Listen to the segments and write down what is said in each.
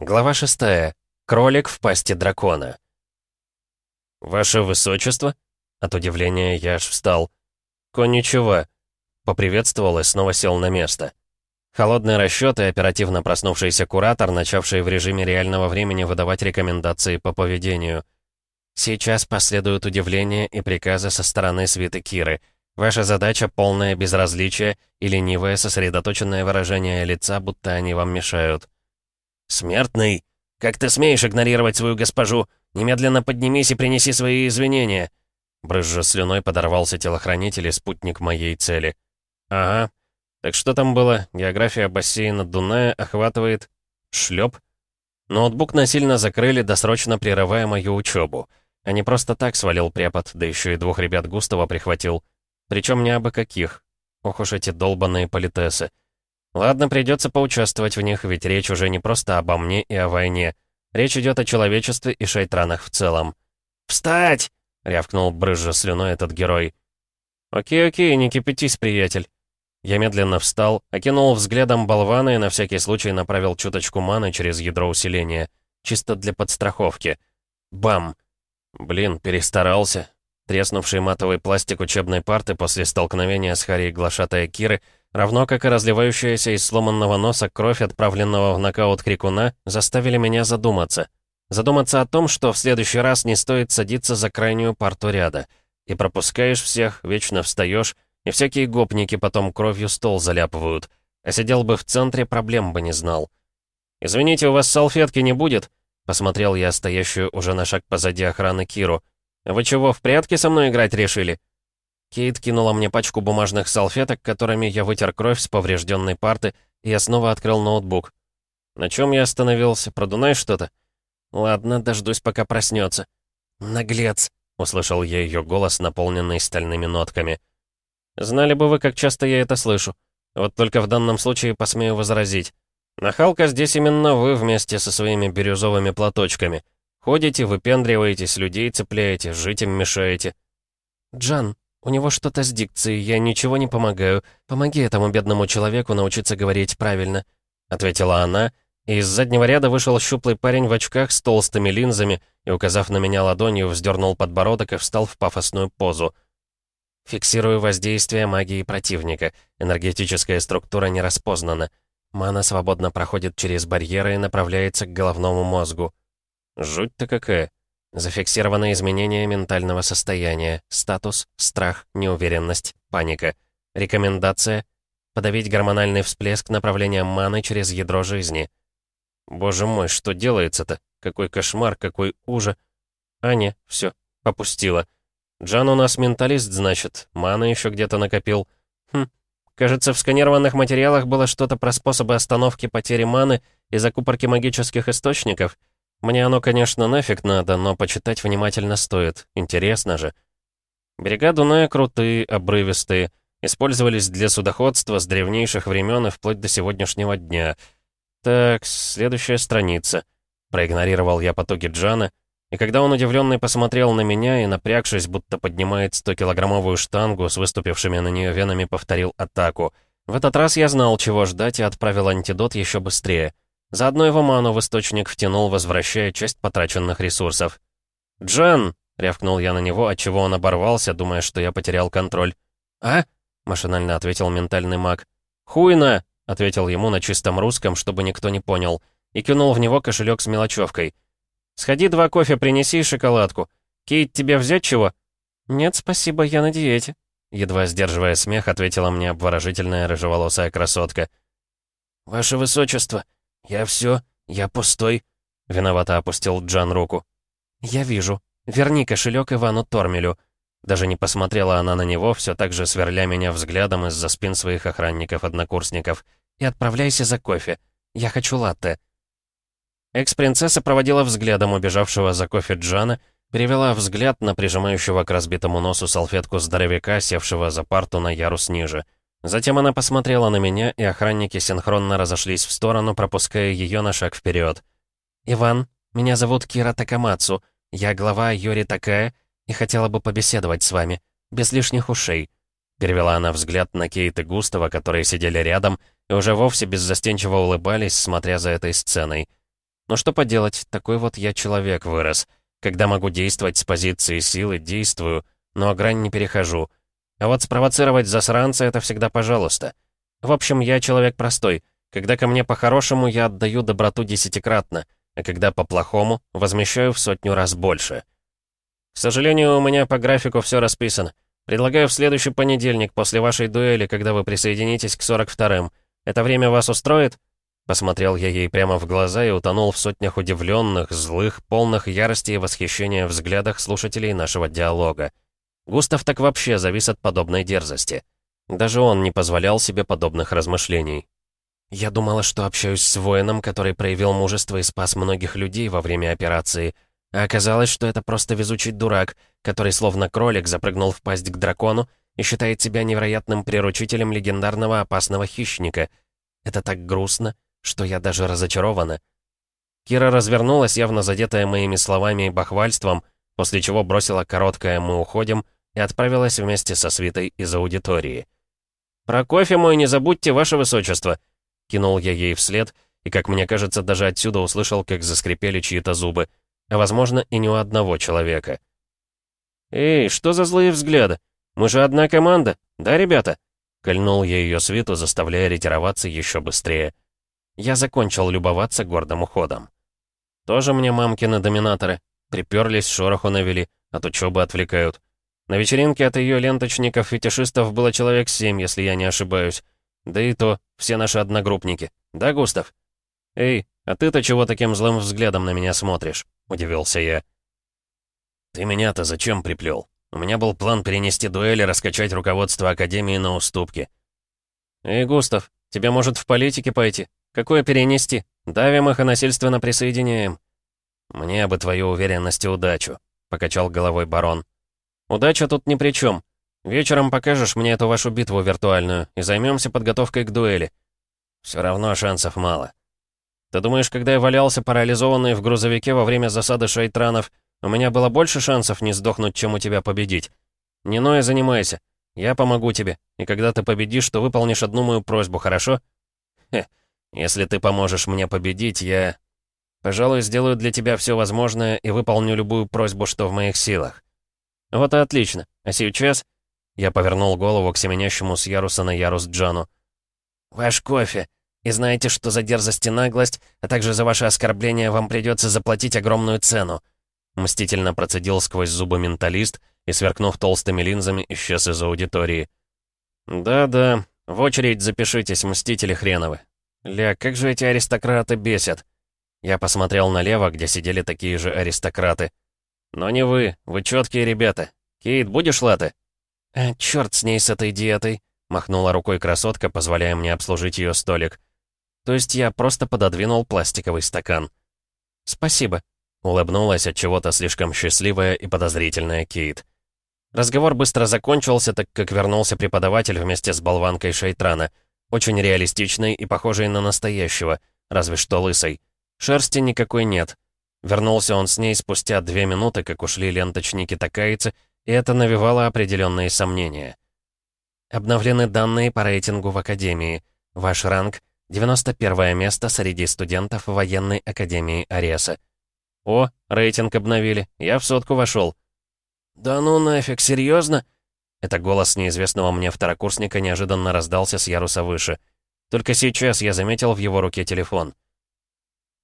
Глава 6. Кролик в пасти дракона. «Ваше высочество?» От удивления я аж встал. «Конничего». Поприветствовал и снова сел на место. Холодный расчет и оперативно проснувшийся куратор, начавший в режиме реального времени выдавать рекомендации по поведению. Сейчас последуют удивления и приказы со стороны свиты Киры. Ваша задача — полное безразличие и ленивое сосредоточенное выражение лица, будто они вам мешают. «Смертный! Как ты смеешь игнорировать свою госпожу? Немедленно поднимись и принеси свои извинения!» Брызжа слюной подорвался телохранитель и спутник моей цели. «Ага. Так что там было? География бассейна Дуная охватывает... шлеп?» Ноутбук насильно закрыли, досрочно прерывая мою учебу. А не просто так свалил препод, да еще и двух ребят Густава прихватил. Причем не абы каких. Ох уж эти долбанные политесы. Ладно, придется поучаствовать в них, ведь речь уже не просто обо мне и о войне. Речь идет о человечестве и шайтранах в целом. «Встать!» — рявкнул брызжа слюной этот герой. «Окей-окей, не кипятись, приятель». Я медленно встал, окинул взглядом болвана и на всякий случай направил чуточку маны через ядро усиления. Чисто для подстраховки. Бам! Блин, перестарался. Треснувший матовый пластик учебной парты после столкновения с Харри глашатая Киры — равно как и разливающаяся из сломанного носа кровь, отправленного в нокаут крикуна, заставили меня задуматься. Задуматься о том, что в следующий раз не стоит садиться за крайнюю парту ряда. И пропускаешь всех, вечно встаешь, и всякие гопники потом кровью стол заляпывают. А сидел бы в центре, проблем бы не знал. «Извините, у вас салфетки не будет?» Посмотрел я стоящую уже на шаг позади охраны Киру. «Вы чего, в прятки со мной играть решили?» Кейт кинула мне пачку бумажных салфеток, которыми я вытер кровь с поврежденной парты, и я снова открыл ноутбук. На чем я остановился? Продунай что-то? Ладно, дождусь, пока проснется. Наглец, услышал я ее голос, наполненный стальными нотками. Знали бы вы, как часто я это слышу. Вот только в данном случае посмею возразить. Нахалка здесь именно вы вместе со своими бирюзовыми платочками. Ходите, выпендриваетесь, людей цепляете, жить им мешаете. «Джан, у него что-то с дикцией, я ничего не помогаю. Помоги этому бедному человеку научиться говорить правильно», — ответила она, и из заднего ряда вышел щуплый парень в очках с толстыми линзами и, указав на меня ладонью, вздернул подбородок и встал в пафосную позу. «Фиксирую воздействие магии противника. Энергетическая структура не распознана. Мана свободно проходит через барьеры и направляется к головному мозгу». «Жуть-то какая!» Зафиксированы изменения ментального состояния. Статус, страх, неуверенность, паника. Рекомендация — подавить гормональный всплеск направления маны через ядро жизни. Боже мой, что делается-то? Какой кошмар, какой ужас. Аня, все, попустила. Джан у нас менталист, значит, маны еще где-то накопил. Хм, кажется, в сканированных материалах было что-то про способы остановки потери маны и закупорки магических источников — мне оно, конечно, нафиг надо, но почитать внимательно стоит. Интересно же. Берега Дуная крутые, обрывистые. Использовались для судоходства с древнейших времен и вплоть до сегодняшнего дня. Так, следующая страница. Проигнорировал я потоки Джана, и когда он удивленный посмотрел на меня и, напрягшись, будто поднимает 100-килограммовую штангу с выступившими на нее венами, повторил атаку. В этот раз я знал, чего ждать, и отправил антидот еще быстрее — Заодно его ману в источник втянул, возвращая часть потраченных ресурсов. «Джан!» — рявкнул я на него, отчего он оборвался, думая, что я потерял контроль. «А?» — машинально ответил ментальный маг. «Хуйна!» — ответил ему на чистом русском, чтобы никто не понял, и кинул в него кошелек с мелочевкой. «Сходи два кофе принеси и шоколадку. Кейт, тебе взять чего?» «Нет, спасибо, я на диете», — едва сдерживая смех, ответила мне обворожительная рыжеволосая красотка. «Ваше высочество!» «Я все, я пустой», — виновато опустил Джан руку. «Я вижу. Верни кошелек Ивану Тормелю». Даже не посмотрела она на него, все так же сверля меня взглядом из-за спин своих охранников-однокурсников. «И отправляйся за кофе. Я хочу латте». Экс-принцесса проводила взглядом убежавшего за кофе Джана, перевела взгляд на прижимающего к разбитому носу салфетку здоровяка, севшего за парту на ярус ниже — Затем она посмотрела на меня, и охранники синхронно разошлись в сторону, пропуская ее на шаг вперед. «Иван, меня зовут Кира Такамацу. Я глава Йори Такая и хотела бы побеседовать с вами. Без лишних ушей». Перевела она взгляд на Кейт и Густава, которые сидели рядом, и уже вовсе беззастенчиво улыбались, смотря за этой сценой. Но что поделать, такой вот я человек вырос. Когда могу действовать с позиции силы, действую, но грань не перехожу. А вот спровоцировать засранца — это всегда пожалуйста. В общем, я человек простой. Когда ко мне по-хорошему, я отдаю доброту десятикратно, а когда по-плохому, возмещаю в сотню раз больше. К сожалению, у меня по графику все расписано. Предлагаю в следующий понедельник, после вашей дуэли, когда вы присоединитесь к 42-м. Это время вас устроит?» Посмотрел я ей прямо в глаза и утонул в сотнях удивленных, злых, полных ярости и восхищения взглядах слушателей нашего диалога. Густав так вообще завис от подобной дерзости. Даже он не позволял себе подобных размышлений. «Я думала, что общаюсь с воином, который проявил мужество и спас многих людей во время операции», а оказалось, что это просто везучий дурак, который словно кролик запрыгнул в пасть к дракону и считает себя невероятным приручителем легендарного опасного хищника. Это так грустно, что я даже разочарована. Кира развернулась, явно задетая моими словами и бахвальством, после чего бросила короткое «мы уходим» и отправилась вместе со свитой из аудитории. «Про кофе мой не забудьте, ваше высочество!» Кинул я ей вслед, и, как мне кажется, даже отсюда услышал, как заскрипели чьи-то зубы — а возможно и не у одного человека. «Эй, что за злые взгляды? Мы же одна команда, да, ребята?» Кольнул я ее свиту, заставляя ретироваться еще быстрее. Я закончил любоваться гордым уходом. Тоже мне мамкины доминаторы. Приперлись, шороху навели, от учебы отвлекают. На вечеринке от ее ленточников-фетишистов было человек семь, если я не ошибаюсь. Да и то, все наши одногруппники. Да, Густав? Эй, а ты-то чего таким злым взглядом на меня смотришь? — удивился я. «Ты меня-то зачем приплел? У меня был план перенести дуэль и раскачать руководство Академии на уступки». «Эй, Густав, тебе может в политике пойти? Какое перенести? Давим их и насильственно присоединяем». «Мне бы твою уверенность и удачу», — покачал головой барон. «Удача тут ни при чем. Вечером покажешь мне эту вашу битву виртуальную и займемся подготовкой к дуэли. Все равно шансов мало. Ты думаешь, когда я валялся парализованный в грузовике во время засады шайтранов, у меня было больше шансов не сдохнуть, чем у тебя победить? Не ной занимайся. Я помогу тебе. И когда ты победишь, то выполнишь одну мою просьбу, хорошо? Хе, если ты поможешь мне победить, я... Пожалуй, сделаю для тебя все возможное и выполню любую просьбу, что в моих силах. Вот и отлично. А сейчас... Я повернул голову к семенящему с яруса на ярус Джану. «Ваш кофе!» И знаете, что за дерзость и наглость, а также за ваше оскорбление вам придется заплатить огромную цену». Мстительно процедил сквозь зубы менталист и, сверкнув толстыми линзами, исчез из аудитории. «Да-да, в очередь запишитесь, мстители хреновы. Ля, как же эти аристократы бесят!» Я посмотрел налево, где сидели такие же аристократы. «Но не вы, вы четкие ребята. Кейт, будешь латы?» «А, черт с ней, с этой диетой!» — махнула рукой красотка, позволяя мне обслужить ее столик. То есть я просто пододвинул пластиковый стакан. «Спасибо», — улыбнулась от чего-то слишком счастливая и подозрительная Кейт. Разговор быстро закончился, так как вернулся преподаватель вместе с болванкой Шейтрана, очень реалистичный и похожий на настоящего, разве что лысый. Шерсти никакой нет. Вернулся он с ней спустя две минуты, как ушли ленточники-такайцы, и это навевало определенные сомнения. Обновлены данные по рейтингу в Академии. Ваш ранг 91 место среди студентов военной академии Ареса. О, рейтинг обновили. Я в сотку вошел. Да ну нафиг, серьезно? Это голос неизвестного мне второкурсника неожиданно раздался с яруса выше. Только сейчас я заметил в его руке телефон.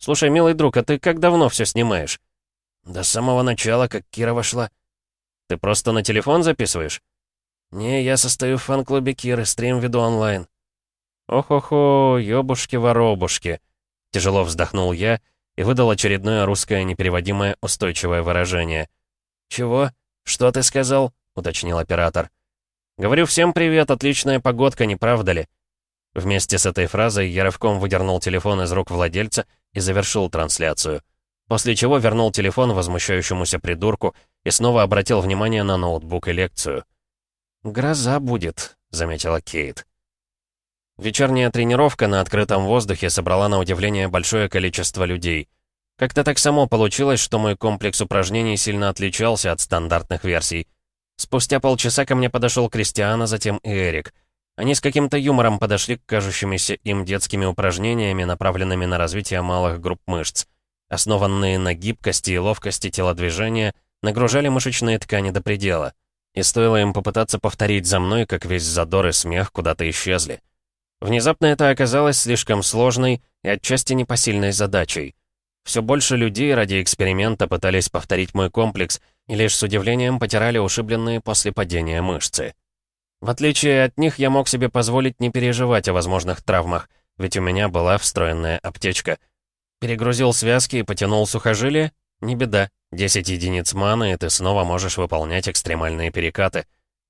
«Слушай, милый друг, а ты как давно все снимаешь?» «До самого начала, как Кира вошла». «Ты просто на телефон записываешь?» «Не, я состою в фан-клубе Киры, стрим веду онлайн». «Ох-охо, ёбушки-воробушки!» Тяжело вздохнул я и выдал очередное русское непереводимое устойчивое выражение. «Чего? Что ты сказал?» — уточнил оператор. «Говорю всем привет, отличная погодка, не правда ли?» Вместе с этой фразой я рывком выдернул телефон из рук владельца и завершил трансляцию. После чего вернул телефон возмущающемуся придурку и снова обратил внимание на ноутбук и лекцию. «Гроза будет», — заметила Кейт. Вечерняя тренировка на открытом воздухе собрала на удивление большое количество людей. Как-то так само получилось, что мой комплекс упражнений сильно отличался от стандартных версий. Спустя полчаса ко мне подошел Кристиан, а затем и Эрик. Они с каким-то юмором подошли к кажущимися им детскими упражнениями, направленными на развитие малых групп мышц. основанные на гибкости и ловкости телодвижения, нагружали мышечные ткани до предела. И стоило им попытаться повторить за мной, как весь задор и смех куда-то исчезли. Внезапно это оказалось слишком сложной и отчасти непосильной задачей. Все больше людей ради эксперимента пытались повторить мой комплекс и лишь с удивлением потирали ушибленные после падения мышцы. В отличие от них, я мог себе позволить не переживать о возможных травмах, ведь у меня была встроенная аптечка. Перегрузил связки и потянул сухожилие? Не беда. 10 единиц маны, и ты снова можешь выполнять экстремальные перекаты.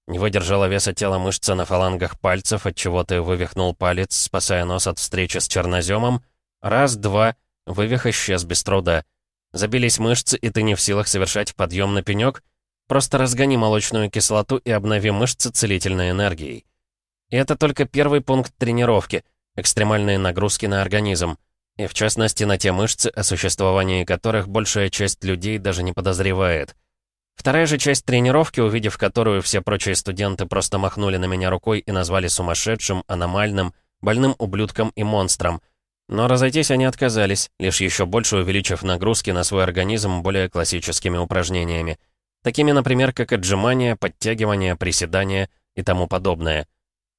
Не выдержала веса тела мышца на фалангах пальцев, от чего ты вывихнул палец, спасая нос от встречи с черноземом. Раз, два, вывих исчез без труда. Забились мышцы, и ты не в силах совершать подъем на пенек? Просто разгони молочную кислоту и обнови мышцы целительной энергией. И это только первый пункт тренировки — экстремальные нагрузки на организм. И в частности на те мышцы, о существовании которых большая часть людей даже не подозревает — Вторая же часть тренировки, увидев которую все прочие студенты просто махнули на меня рукой и назвали сумасшедшим, аномальным, больным ублюдком и монстром. Но разойтись они отказались, лишь еще больше увеличив нагрузки на свой организм более классическими упражнениями. Такими, например, как отжимания, подтягивания, приседания и тому подобное.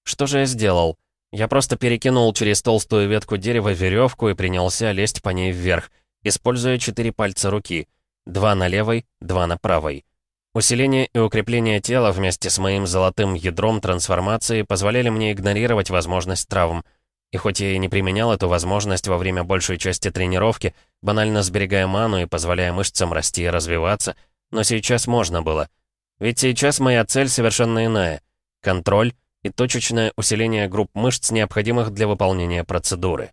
Что же я сделал? Я просто перекинул через толстую ветку дерева веревку и принялся лезть по ней вверх, используя четыре пальца руки — Два на левой, два на правой. Усиление и укрепление тела вместе с моим золотым ядром трансформации позволяли мне игнорировать возможность травм. И хоть я и не применял эту возможность во время большей части тренировки, банально сберегая ману и позволяя мышцам расти и развиваться, но сейчас можно было. Ведь сейчас моя цель совершенно иная. Контроль и точечное усиление групп мышц, необходимых для выполнения процедуры.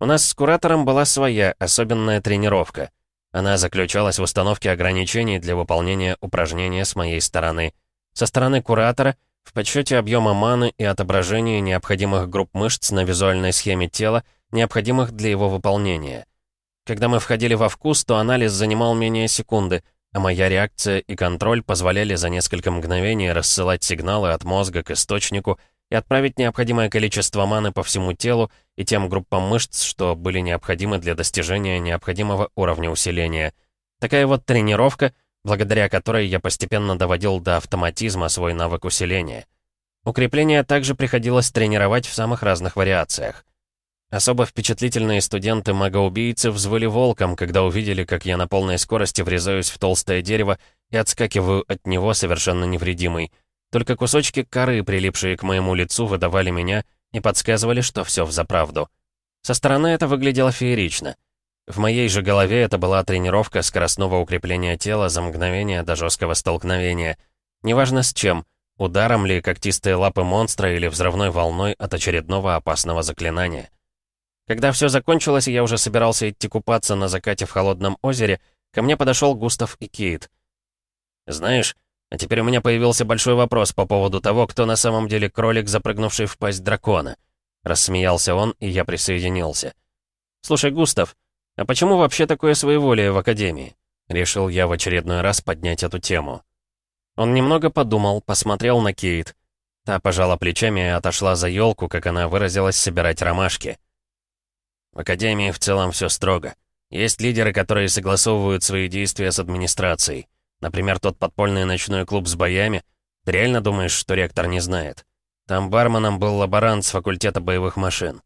У нас с куратором была своя особенная тренировка — она заключалась в установке ограничений для выполнения упражнения с моей стороны. Со стороны куратора — в подсчете объема маны и отображении необходимых групп мышц на визуальной схеме тела, необходимых для его выполнения. Когда мы входили во вкус, то анализ занимал менее секунды, а моя реакция и контроль позволяли за несколько мгновений рассылать сигналы от мозга к источнику и отправить необходимое количество маны по всему телу и тем группам мышц, что были необходимы для достижения необходимого уровня усиления. Такая вот тренировка, благодаря которой я постепенно доводил до автоматизма свой навык усиления. Укрепление также приходилось тренировать в самых разных вариациях. Особо впечатлительные студенты магоубийцы взвыли волком, когда увидели, как я на полной скорости врезаюсь в толстое дерево и отскакиваю от него совершенно невредимый. Только кусочки коры, прилипшие к моему лицу, выдавали меня и подсказывали, что все взаправду. Со стороны это выглядело феерично. В моей же голове это была тренировка скоростного укрепления тела за мгновение до жесткого столкновения. Неважно с чем, ударом ли когтистые лапы монстра или взрывной волной от очередного опасного заклинания. Когда все закончилось, и я уже собирался идти купаться на закате в холодном озере, ко мне подошел Густав и Кейт. «Знаешь, а теперь у меня появился большой вопрос по поводу того, кто на самом деле кролик, запрыгнувший в пасть дракона. Рассмеялся он, и я присоединился. «Слушай, Густав, а почему вообще такое своеволие в Академии?» Решил я в очередной раз поднять эту тему. Он немного подумал, посмотрел на Кейт. Та пожала плечами и отошла за елку, как она выразилась, собирать ромашки. Академии в целом все строго. Есть лидеры, которые согласовывают свои действия с администрацией. Например, тот подпольный ночной клуб с боями. Ты реально думаешь, что ректор не знает? Там барменом был лаборант с факультета боевых машин.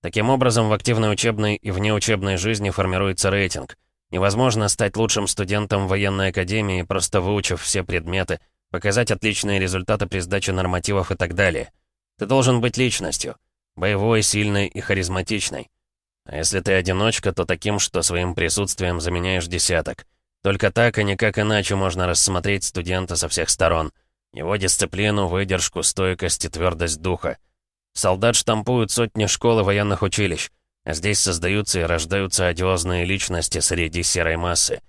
Таким образом, в активной учебной и внеучебной жизни формируется рейтинг. Невозможно стать лучшим студентом военной академии, просто выучив все предметы, показать отличные результаты при сдаче нормативов и так далее. Ты должен быть личностью. Боевой, сильной и харизматичной. А если ты одиночка, то таким, что своим присутствием заменяешь десяток. Только так и никак иначе можно рассмотреть студента со всех сторон. Его дисциплину, выдержку, стойкость и твердость духа. Солдат штампуют сотни школ и военных училищ, а здесь создаются и рождаются одиозные личности среди серой массы.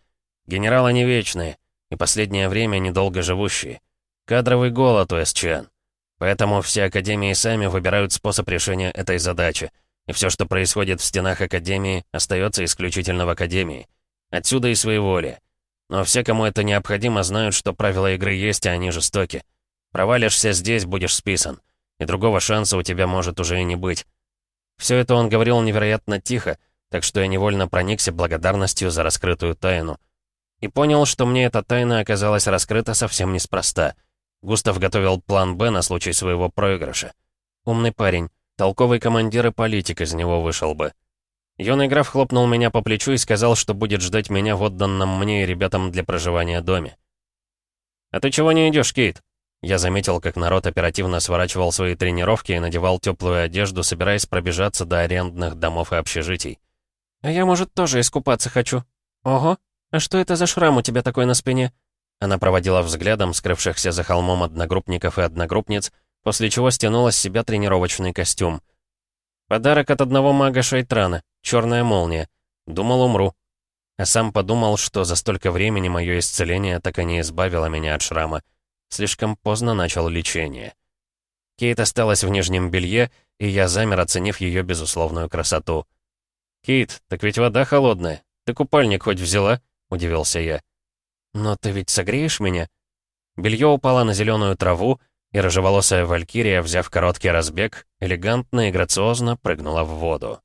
Генералы не вечные, и последнее время недолго живущие. Кадровый голод у СЧН. Поэтому все академии сами выбирают способ решения этой задачи, и все, что происходит в стенах академии, остается исключительно в академии. Отсюда и своеволие. Но все, кому это необходимо, знают, что правила игры есть, а они жестоки. Провалишься здесь, будешь списан. И другого шанса у тебя может уже и не быть. Все это он говорил невероятно тихо, так что я невольно проникся благодарностью за раскрытую тайну. И понял, что мне эта тайна оказалась раскрыта совсем неспроста. Густав готовил план «Б» на случай своего проигрыша. Умный парень, толковый командир и политик из него вышел бы. Юный граф хлопнул меня по плечу и сказал, что будет ждать меня в отданном мне и ребятам для проживания доме. «А ты чего не идешь, Кейт?» Я заметил, как народ оперативно сворачивал свои тренировки и надевал теплую одежду, собираясь пробежаться до арендных домов и общежитий. «А я, может, тоже искупаться хочу. Ого, а что это за шрам у тебя такой на спине?» Она проводила взглядом скрывшихся за холмом одногруппников и одногруппниц, после чего стянула с себя тренировочный костюм. «Подарок от одного мага Шайтрана, черная молния. Думал, умру». А сам подумал, что за столько времени мое исцеление так и не избавило меня от шрама. Слишком поздно начал лечение. Кейт осталась в нижнем белье, и я замер, оценив ее безусловную красоту. «Кейт, так ведь вода холодная. Ты купальник хоть взяла?» — удивился я. «Но ты ведь согреешь меня?» Белье упало на зеленую траву, и рыжеволосая валькирия, взяв короткий разбег, элегантно и грациозно прыгнула в воду.